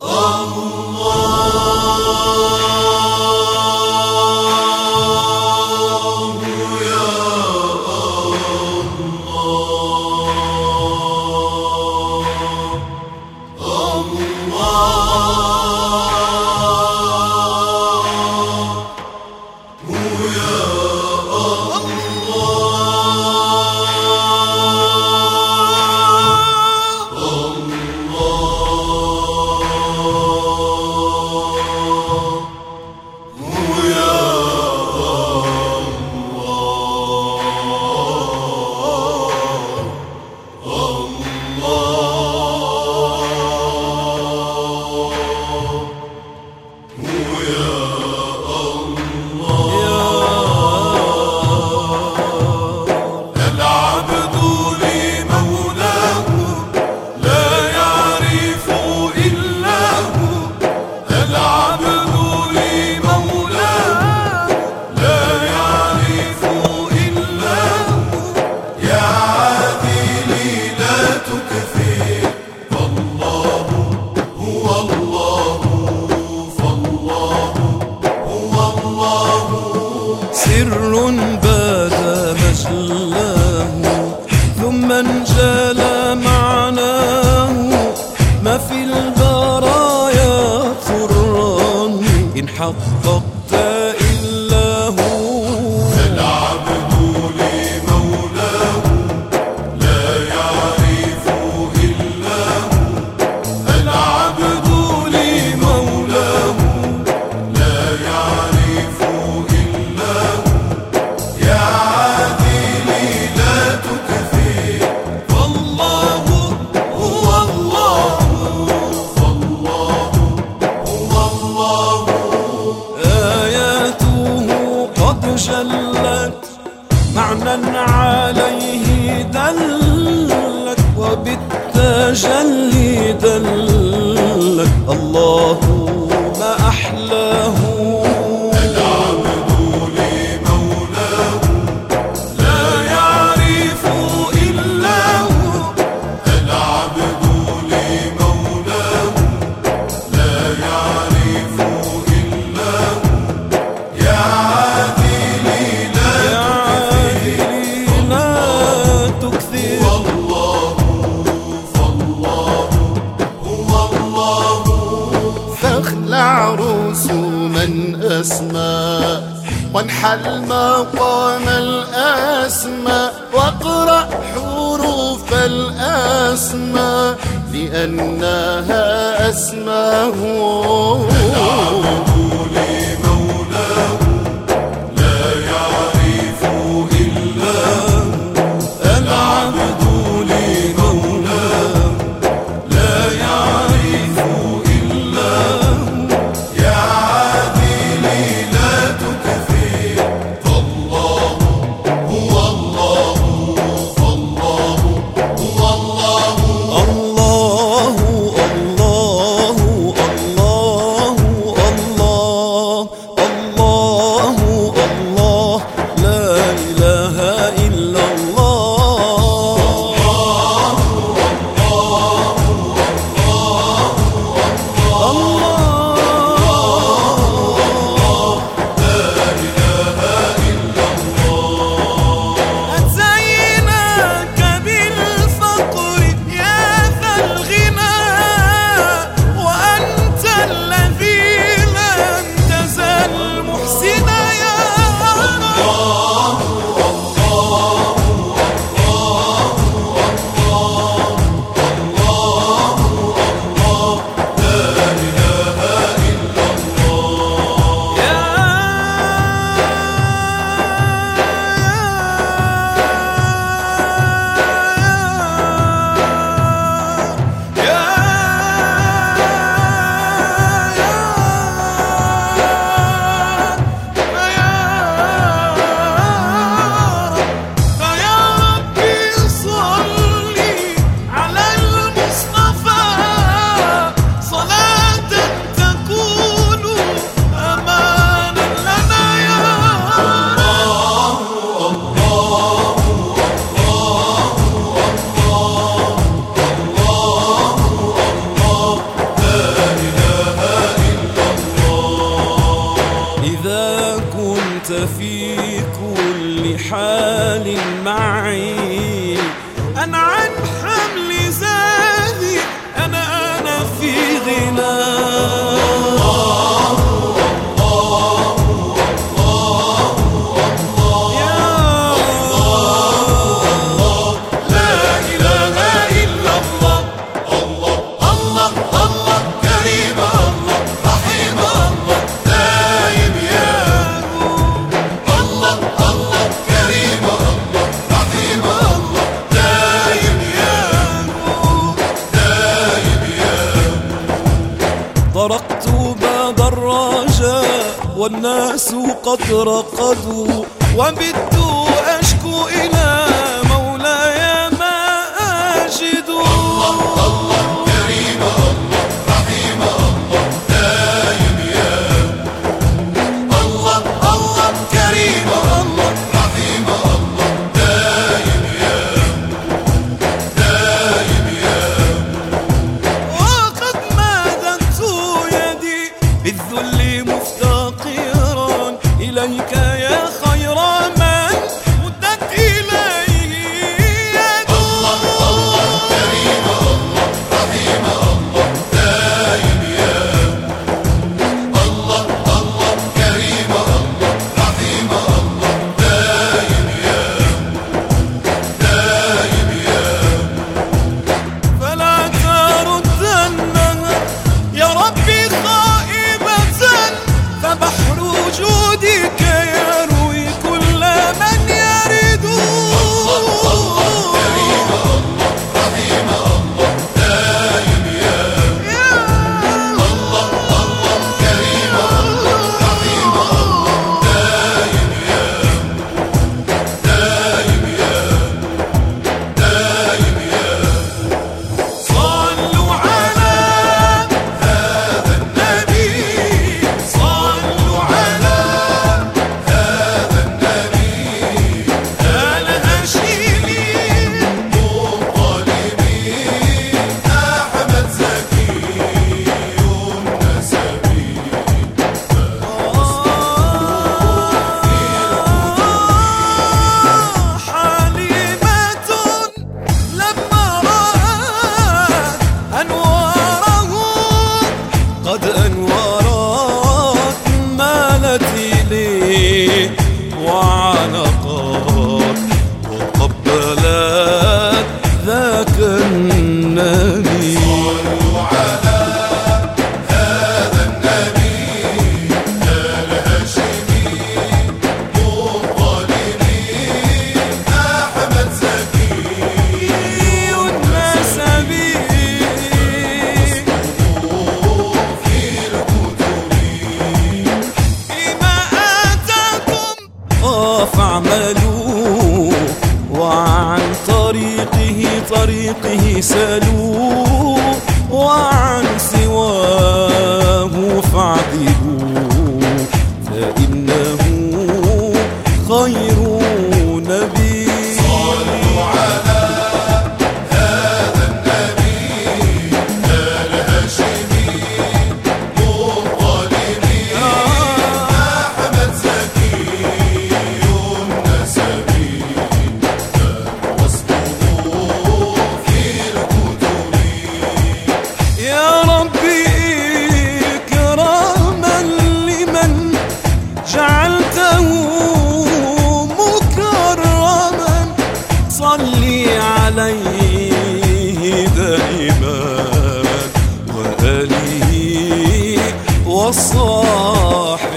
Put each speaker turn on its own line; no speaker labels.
Allah helpful. الأسماء وانحل مقام الأسماء واقرأ حروف الأسماء لأنها
أسماء
في كل حال معي.
أنا عن حمل زادي أنا أنا في
غناك
طرقت باب الرجاء والناس قد رقدوا. وبالتالي طريقه سلوا وعن سواه فاعتدوا عليه دائما وآله وصاحبه.